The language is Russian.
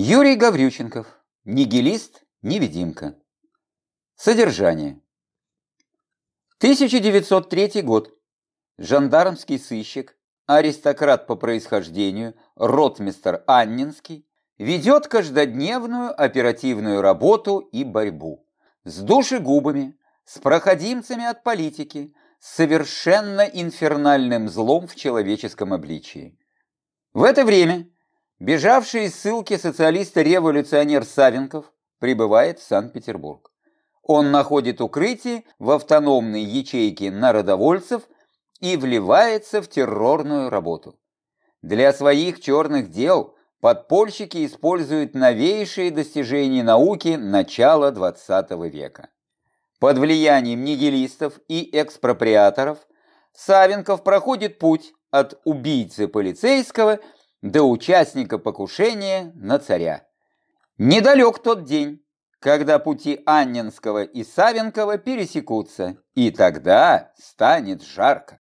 Юрий Гаврюченков. Нигилист, невидимка. Содержание. 1903 год. Жандармский сыщик, аристократ по происхождению, ротмистер Аннинский, ведет каждодневную оперативную работу и борьбу. С душегубами, с проходимцами от политики, с совершенно инфернальным злом в человеческом обличии. В это время бежавший из ссылки социалист-революционер Савенков прибывает в Санкт-Петербург. Он находит укрытие в автономной ячейке народовольцев и вливается в террорную работу. Для своих черных дел подпольщики используют новейшие достижения науки начала XX века. Под влиянием нигилистов и экспроприаторов Савенков проходит путь от убийцы полицейского до участника покушения на царя. Недалек тот день, когда пути Анненского и Савенкова пересекутся, и тогда станет жарко.